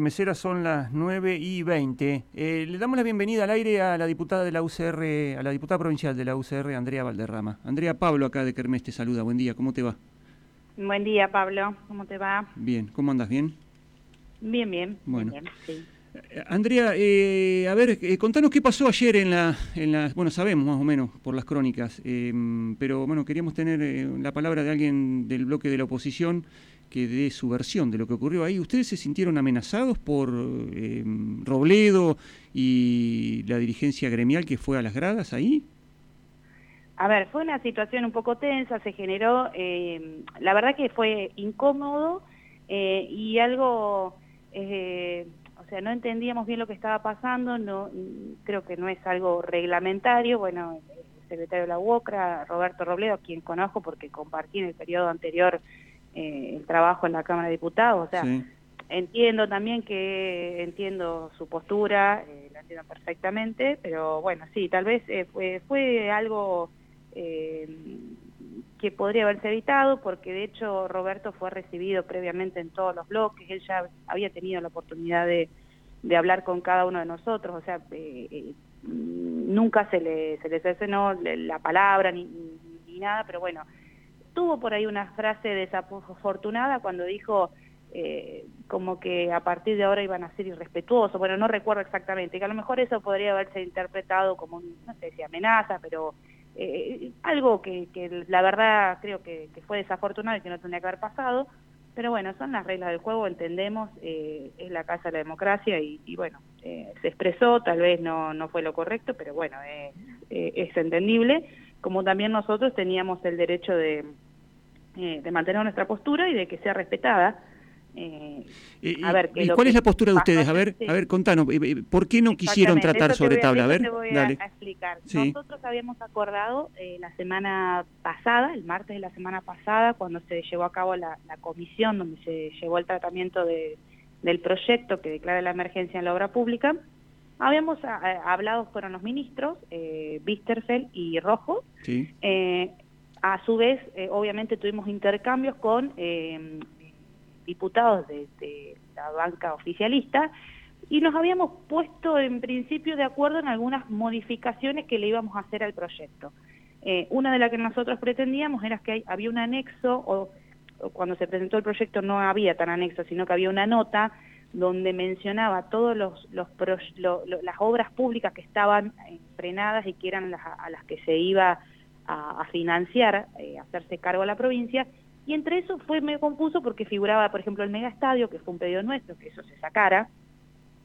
Mesera son las 9 y 20. Eh, le damos la bienvenida al aire a la diputada de la UCR, a la diputada provincial de la UCR, Andrea Valderrama. Andrea Pablo, acá de Kermés, te saluda. Buen día, ¿cómo te va? Buen día, Pablo. ¿Cómo te va? Bien, ¿cómo andas? ¿Bien? Bien, bien. Bueno. bien, sí. Eh, Andrea, eh, a ver, eh, contanos qué pasó ayer en la, en la, bueno, sabemos más o menos por las crónicas, eh, pero bueno, queríamos tener eh, la palabra de alguien del bloque de la oposición que dé su versión de lo que ocurrió ahí. ¿Ustedes se sintieron amenazados por eh, Robledo y la dirigencia gremial que fue a las gradas ahí? A ver, fue una situación un poco tensa, se generó, eh, la verdad que fue incómodo eh, y algo, eh, o sea, no entendíamos bien lo que estaba pasando, no creo que no es algo reglamentario, bueno, el secretario de la UOCRA, Roberto Robledo, a quien conozco porque compartí en el periodo anterior eh, el trabajo en la Cámara de Diputados, o sea, Sí. entiendo también que entiendo su postura, eh, la entiendo perfectamente, pero bueno, sí, tal vez eh, fue, fue algo eh, que podría haberse evitado, porque de hecho Roberto fue recibido previamente en todos los bloques, él ya había tenido la oportunidad de, de hablar con cada uno de nosotros, o sea, nunca se le, se le cercenó la palabra ni, ni nada, pero bueno, tuvo por ahí una frase desafortunada cuando dijo eh, como que a partir de ahora iban a ser irrespetuosos, bueno, no recuerdo exactamente, que a lo mejor eso podría haberse interpretado como, no sé si amenaza, pero eh, algo que, que la verdad creo que, que, fue desafortunado y que no tendría que haber pasado, pero bueno, son las reglas del juego, entendemos, eh, es la casa de la democracia y, y bueno, eh, se expresó, tal vez no, no fue lo correcto, pero bueno, es entendible, como también nosotros teníamos el derecho de, de mantener nuestra postura y de que sea respetada. Eh, a ver, ¿Y cuál es la postura de ustedes? A ver, a ver, contanos, ¿por qué no quisieron tratar sobre voy, tabla? A ver, te voy dale. A explicar. Sí. Nosotros habíamos acordado eh, la semana pasada, el martes de la semana pasada, cuando se llevó a cabo la, la comisión donde se llevó el tratamiento de, del proyecto que declara la emergencia en la obra pública, habíamos a, a, hablado, fueron los ministros, eh, Bisterfeld y Rojo, sí. eh, a su vez, eh, obviamente tuvimos intercambios con eh, diputados de, la banca oficialista y nos habíamos puesto en principio de acuerdo en algunas modificaciones que le íbamos a hacer al proyecto. Eh, una de las que nosotros pretendíamos era que hay, había un anexo, o, cuando se presentó el proyecto no había tan anexo, sino que había una nota donde mencionaba todas los, lo, las obras públicas que estaban frenadas y que eran las, a las que se iba a, a financiar, eh, hacerse cargo a la provincia, y entre eso fue medio confuso porque figuraba, por ejemplo, el megaestadio, que fue un pedido nuestro, que eso se sacara,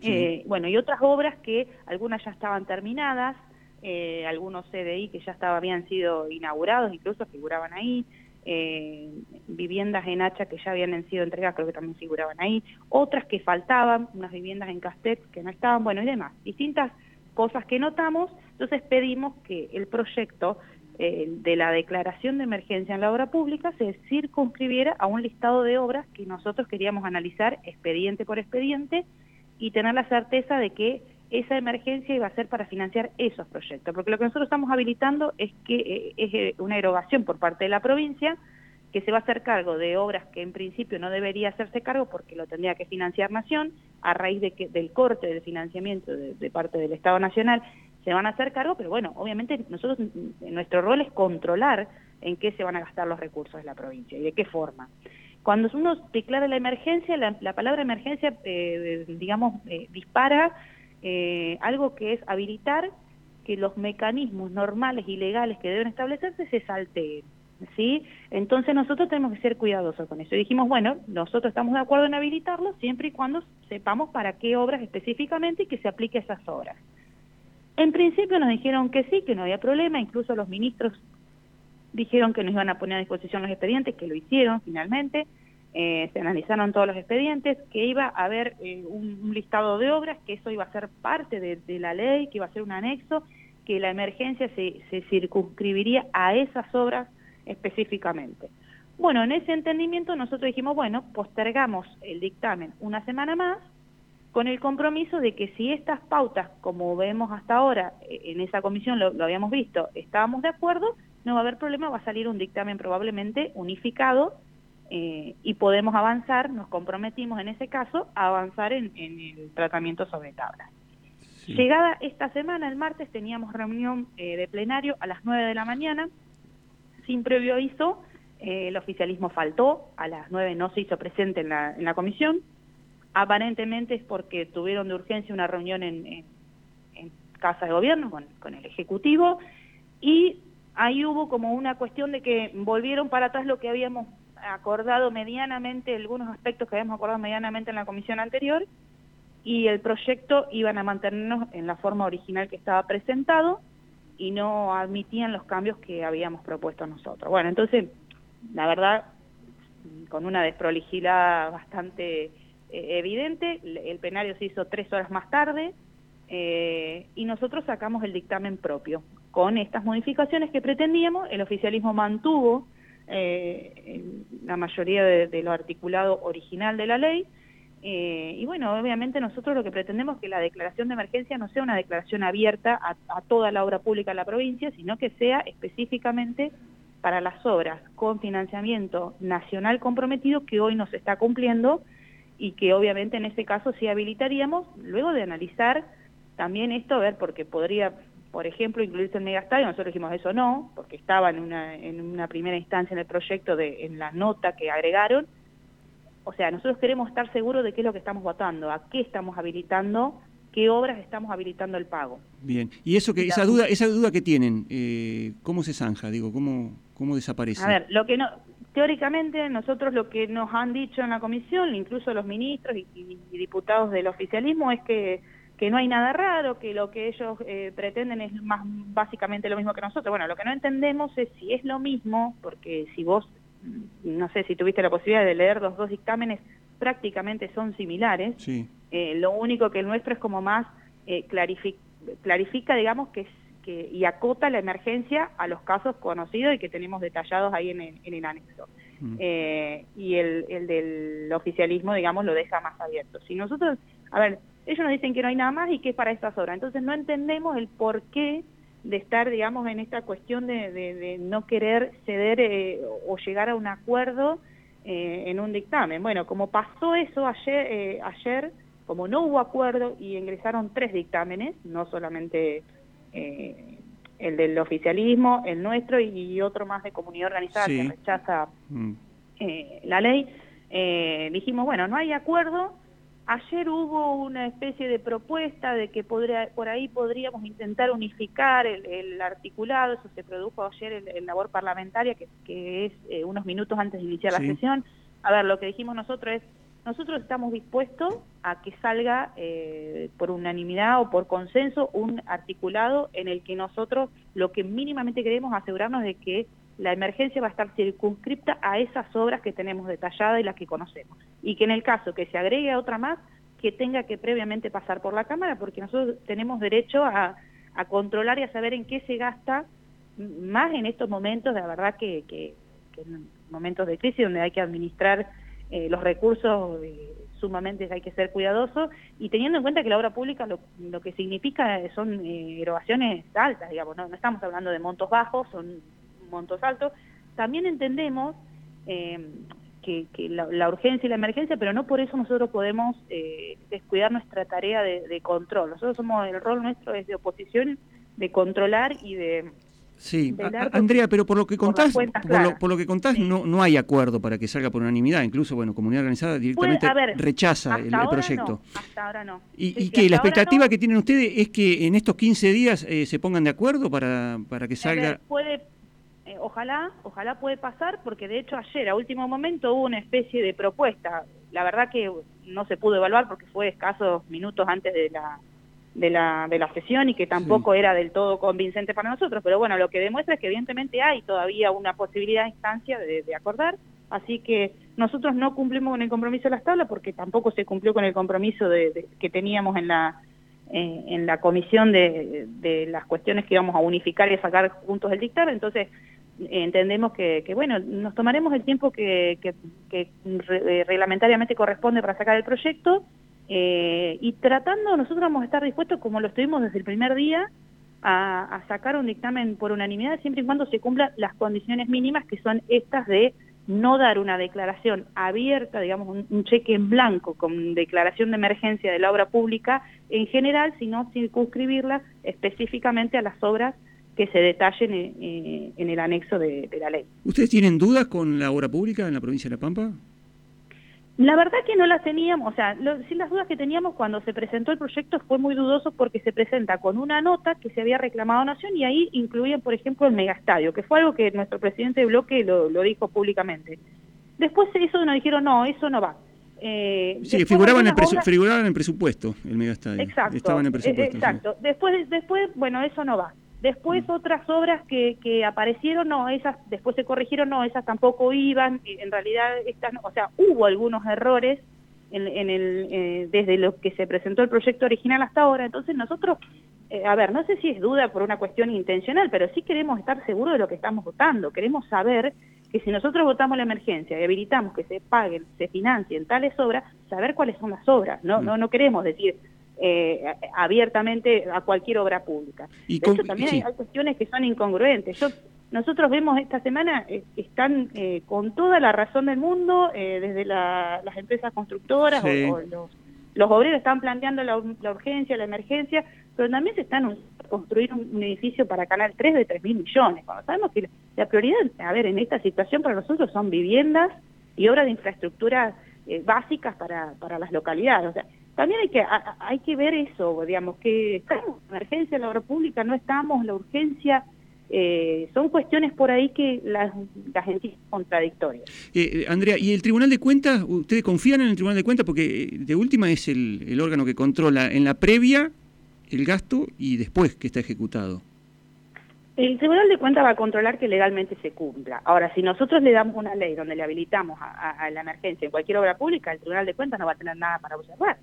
sí. eh, bueno, y otras obras que algunas ya estaban terminadas, eh, algunos CDI que ya estaba, habían sido inaugurados, incluso figuraban ahí, eh, viviendas en hacha que ya habían sido entregadas, creo que también figuraban ahí, otras que faltaban, unas viviendas en Castet que no estaban, bueno, y demás, distintas cosas que notamos, entonces pedimos que el proyecto eh, de la declaración de emergencia en la obra pública se circunscribiera a un listado de obras que nosotros queríamos analizar expediente por expediente y tener la certeza de que esa emergencia iba a ser para financiar esos proyectos, porque lo que nosotros estamos habilitando es que eh, es eh, una erogación por parte de la provincia que se va a hacer cargo de obras que en principio no debería hacerse cargo porque lo tendría que financiar Nación a raíz de que, del corte del financiamiento de, de parte del Estado Nacional se van a hacer cargo, pero bueno, obviamente nosotros, nuestro rol es controlar en qué se van a gastar los recursos de la provincia y de qué forma. Cuando uno declara la emergencia, la, la palabra emergencia, eh, digamos, eh, dispara eh, algo que es habilitar que los mecanismos normales y legales que deben establecerse se salteen. ¿Sí? Entonces nosotros tenemos que ser cuidadosos con eso. Y dijimos, bueno, nosotros estamos de acuerdo en habilitarlo siempre y cuando sepamos para qué obras específicamente y que se aplique a esas obras. En principio nos dijeron que sí, que no había problema, incluso los ministros dijeron que nos iban a poner a disposición los expedientes, que lo hicieron finalmente, eh, se analizaron todos los expedientes, que iba a haber eh, un, listado de obras, que eso iba a ser parte de, la ley, que iba a ser un anexo, que la emergencia se circunscribiría a esas obras específicamente. Bueno, en ese entendimiento nosotros dijimos, bueno, postergamos el dictamen una semana más, con el compromiso de que si estas pautas, como vemos hasta ahora, en esa comisión lo, lo, habíamos visto, estábamos de acuerdo, no va a haber problema, va a salir un dictamen probablemente unificado eh, y podemos avanzar, nos comprometimos en ese caso a avanzar en, el tratamiento sobre tablas. Llegada esta semana, el martes, teníamos reunión eh, de plenario a las 9 de la mañana, sin previo aviso, eh, el oficialismo faltó, a las 9 no se hizo presente en la, en la comisión, aparentemente es porque tuvieron de urgencia una reunión en, Casa de Gobierno con, con el Ejecutivo, y ahí hubo como una cuestión de que volvieron para atrás lo que habíamos acordado medianamente, algunos aspectos que habíamos acordado medianamente en la comisión anterior, y el proyecto iban a mantenernos en la forma original que estaba presentado y no admitían los cambios que habíamos propuesto nosotros. Bueno, entonces, la verdad, con una desprolijidad bastante eh, evidente, el plenario se hizo tres horas más tarde eh, y nosotros sacamos el dictamen propio. Con estas modificaciones que pretendíamos, el oficialismo mantuvo eh, la mayoría de, lo articulado original de la ley. Y bueno, obviamente nosotros lo que pretendemos es que la declaración de emergencia no sea una declaración abierta a, toda la obra pública de la provincia, sino que sea específicamente para las obras con financiamiento nacional comprometido que hoy no se está cumpliendo y que obviamente en este caso sí habilitaríamos, luego de analizar también esto, a ver, porque podría por ejemplo, incluirse el megastadio, nosotros dijimos eso no, porque estaba en una, en una primera instancia en el proyecto, de, en la nota que agregaron. O sea, nosotros queremos estar seguros de qué es lo que estamos votando, a qué estamos habilitando, qué obras estamos habilitando el pago. Bien, y eso que esa duda, esa duda que tienen, eh, ¿cómo se zanja? Digo, ¿cómo, ¿cómo desaparece? A ver, lo que no, teóricamente nosotros lo que nos han dicho en la comisión, incluso los ministros y diputados del oficialismo, es que que no hay nada raro, que lo que ellos eh, pretenden es más básicamente lo mismo que nosotros. Bueno, lo que no entendemos es si es lo mismo, porque si vos, no sé si tuviste la posibilidad de leer los dos dictámenes, prácticamente son similares. Sí. Eh, lo único que el nuestro es como más eh, clarifica, digamos, que, que y acota la emergencia a los casos conocidos y que tenemos detallados ahí en el, en el anexo. Mm. y el, el del oficialismo, digamos, lo deja más abierto. Si nosotros, a ver, ellos nos dicen que no hay nada más y que es para estas obras. Entonces no entendemos el porqué de estar, digamos, en esta cuestión de, no querer ceder eh, o llegar a un acuerdo eh, en un dictamen. Bueno, como pasó eso ayer, eh, ayer, como no hubo acuerdo y ingresaron tres dictámenes, no solamente el del oficialismo, el nuestro y otro más de comunidad organizada que rechaza mm. la ley, dijimos, bueno, no hay acuerdo, Ayer hubo una especie de propuesta de que podría, por ahí podríamos intentar unificar el, articulado, eso se produjo ayer en, la labor parlamentaria, que, es eh, unos minutos antes de iniciar la sesión. A ver, lo que dijimos nosotros es, nosotros estamos dispuestos a que salga eh, por unanimidad o por consenso un articulado en el que nosotros lo que mínimamente queremos asegurarnos de que la emergencia va a estar circunscripta a esas obras que tenemos detalladas y las que conocemos. Y que en el caso que se agregue a otra más, que tenga que previamente pasar por la Cámara, porque nosotros tenemos derecho a, controlar y a saber en qué se gasta, más en estos momentos, la verdad que, que, en momentos de crisis donde hay que administrar eh, los recursos eh, sumamente hay que ser cuidadoso y teniendo en cuenta que la obra pública lo, que significa son eh, erogaciones altas, digamos, no, estamos hablando de montos bajos, son montos altos. También entendemos eh, que, la, urgencia y la emergencia, pero no por eso nosotros podemos eh, descuidar nuestra tarea de, control. Nosotros somos, el rol nuestro es de oposición, de controlar y de... Sí, Andrea, pero por lo que contás, por lo, que contás no, no hay acuerdo para que salga por unanimidad, incluso, bueno, comunidad organizada directamente rechaza el, proyecto. hasta ahora no. ¿Y, qué? ¿La expectativa que tienen ustedes es que en estos 15 días eh, se pongan de acuerdo para, para que salga... puede eh, ojalá, ojalá puede pasar, porque de hecho ayer a último momento hubo una especie de propuesta. La verdad que no se pudo evaluar porque fue escasos minutos antes de la de la, de la sesión y que tampoco era del todo convincente para nosotros, pero bueno, lo que demuestra es que evidentemente hay todavía una posibilidad de instancia de, acordar, así que nosotros no cumplimos con el compromiso de las tablas porque tampoco se cumplió con el compromiso de, que teníamos en la eh, en la comisión de, de las cuestiones que íbamos a unificar y a sacar juntos el dictamen, entonces entendemos que, bueno, nos tomaremos el tiempo que, eh, reglamentariamente corresponde para sacar el proyecto eh, y tratando, nosotros vamos a estar dispuestos, como lo estuvimos desde el primer día, a, sacar un dictamen por unanimidad siempre y cuando se cumplan las condiciones mínimas que son estas de no dar una declaración abierta, digamos, un, cheque en blanco con declaración de emergencia de la obra pública en general, sino circunscribirla específicamente a las obras que se detallen en, el anexo de, la ley. ¿Ustedes tienen dudas con la obra pública en la provincia de La Pampa? La verdad que no las teníamos, o sea, sí las dudas que teníamos cuando se presentó el proyecto fue muy dudoso porque se presenta con una nota que se había reclamado Nación y ahí incluían, por ejemplo, el megastadio, que fue algo que nuestro presidente de bloque lo, dijo públicamente. Después eso nos dijeron, no, eso no va. Eh, sí, figuraba en, el figuraba en el presupuesto el megastadio. Exacto. Estaba en el presupuesto. exacto. Después, después, bueno, eso no va. Después mm. otras obras que, que aparecieron, no, esas después se corrigieron, no, esas tampoco iban, en realidad, estas, o sea, hubo algunos errores en, el, eh, desde lo que se presentó el proyecto original hasta ahora, entonces nosotros, eh, a ver, no sé si es duda por una cuestión intencional, pero sí queremos estar seguros de lo que estamos votando, queremos saber que si nosotros votamos la emergencia y habilitamos que se paguen, se financien tales obras, saber cuáles son las obras, no, mm. no, no queremos decir, eh, abiertamente a cualquier obra pública. Y también hay, cuestiones que son incongruentes. Yo, nosotros vemos esta semana, eh, están eh, con toda la razón del mundo, desde las empresas constructoras o, los, obreros están planteando la, urgencia, la emergencia, pero también se están construir un, edificio para Canal 3 de 3 mil millones, cuando sabemos que la prioridad, a ver, en esta situación para nosotros son viviendas y obras de infraestructura básicas para, para las localidades. O sea, también hay que hay que ver eso, digamos, que estamos en emergencia en la obra pública, no estamos, la urgencia, eh, son cuestiones por ahí que las, las entienden contradictorias. Eh, Andrea, ¿y el Tribunal de Cuentas, ustedes confían en el Tribunal de Cuentas? Porque eh, de última es el, el órgano que controla en la previa el gasto y después que está ejecutado. El Tribunal de Cuentas va a controlar que legalmente se cumpla. Ahora, si nosotros le damos una ley donde le habilitamos a, la emergencia en cualquier obra pública, el Tribunal de Cuentas no va a tener nada para observar.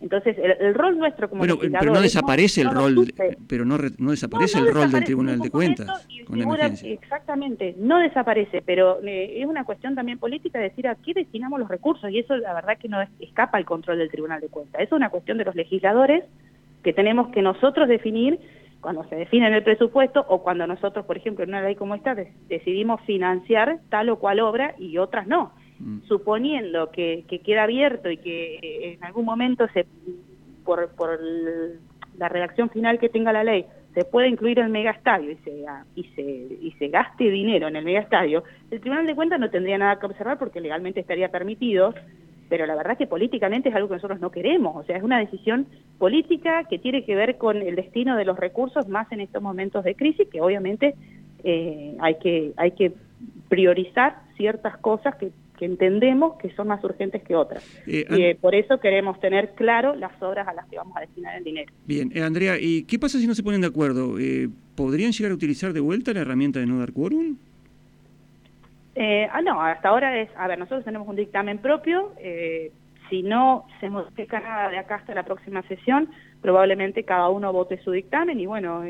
Entonces, el, rol nuestro como bueno, pero no desaparece el rol, pero no, no desaparece el rol del Tribunal de Cuentas con emergencia. Exactamente, no desaparece, pero eh, es una cuestión también política decir a qué destinamos los recursos y eso la verdad que no escapa al control del Tribunal de Cuentas. Es una cuestión de los legisladores que tenemos que nosotros definir cuando se define en el presupuesto o cuando nosotros, por ejemplo, en una ley como esta decidimos financiar tal o cual obra y otras no. Mm. suponiendo que, queda abierto y que eh, en algún momento se por, la redacción final que tenga la ley se pueda incluir el megastadio y se, y, se, y se gaste dinero en el megastadio, el Tribunal de Cuentas no tendría nada que observar porque legalmente estaría permitido, pero la verdad que políticamente es algo que nosotros no queremos, o sea, es una decisión política que tiene que ver con el destino de los recursos más en estos momentos de crisis, que obviamente eh, hay, que, hay que priorizar ciertas cosas que que entendemos que son más urgentes que otras. Eh, y eh, por eso queremos tener claro las obras a las que vamos a destinar el dinero. Bien, eh, Andrea, ¿y qué pasa si no se ponen de acuerdo? ¿Podrían llegar a utilizar de vuelta la herramienta de no dar quórum? ah, no, hasta ahora es, a ver, nosotros tenemos un dictamen propio, si no se modifica nada de acá hasta la próxima sesión, probablemente cada uno vote su dictamen y bueno,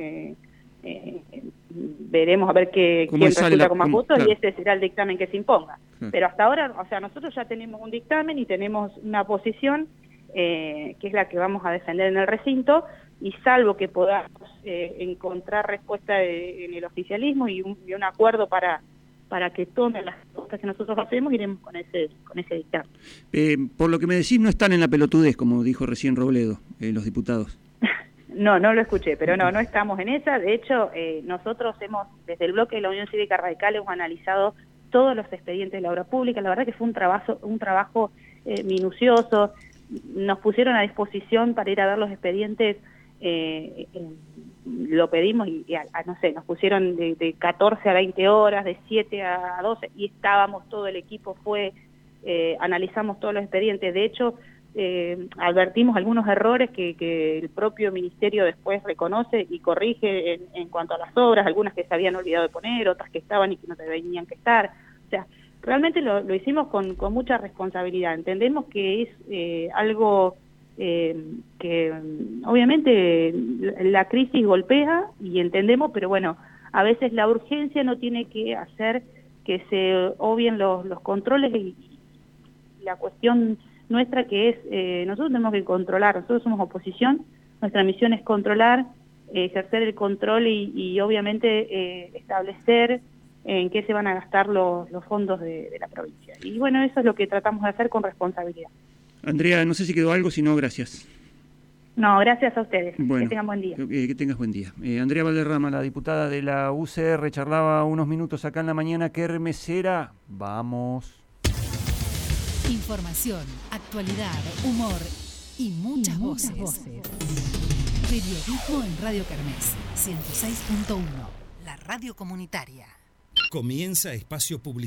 eh, veremos a ver qué, quién resulta con más votos y ese será el dictamen que se imponga. Pero hasta ahora, o sea, nosotros ya tenemos un dictamen y tenemos una posición eh, que es la que vamos a defender en el recinto y salvo que podamos eh, encontrar respuesta en el oficialismo y un, acuerdo para para que tomen las cosas que nosotros hacemos, iremos con ese, con ese dictamen. Eh, por lo que me decís, no están en la pelotudez, como dijo recién Robledo, los diputados. No, no lo escuché, pero no, no estamos en esa. De hecho, eh, nosotros hemos, desde el bloque de la Unión Cívica Radical, hemos analizado todos los expedientes de la obra pública. La verdad que fue un trabajo, un trabajo eh, minucioso. Nos pusieron a disposición para ir a ver los expedientes. Eh, lo pedimos y, no sé, nos pusieron de, de, 14 a 20 horas, de 7 a 12 y estábamos, todo el equipo fue, analizamos todos los expedientes. De hecho, eh, advertimos algunos errores que, el propio ministerio después reconoce y corrige en, cuanto a las obras, algunas que se habían olvidado de poner, otras que estaban y que no tenían que estar. O sea, realmente lo, hicimos con, mucha responsabilidad. Entendemos que es eh, algo eh, que obviamente la crisis golpea y entendemos, pero bueno, a veces la urgencia no tiene que hacer que se obvien los controles y la cuestión nuestra que es, eh, nosotros tenemos que controlar, nosotros somos oposición, nuestra misión es controlar, eh, ejercer el control y, obviamente eh, establecer en qué se van a gastar los, fondos de, la provincia. Y bueno, eso es lo que tratamos de hacer con responsabilidad. Andrea, no sé si quedó algo, si no, gracias. No, gracias a ustedes. que tengan buen día. Eh, que tengas buen día. Eh, Andrea Valderrama, la diputada de la UCR, charlaba unos minutos acá en la mañana. ¿Qué hermesera? Vamos. Información, actualidad, humor y muchas, voces. Periodismo en Radio Carmes, 106.1, la radio comunitaria. Comienza espacio publicitario.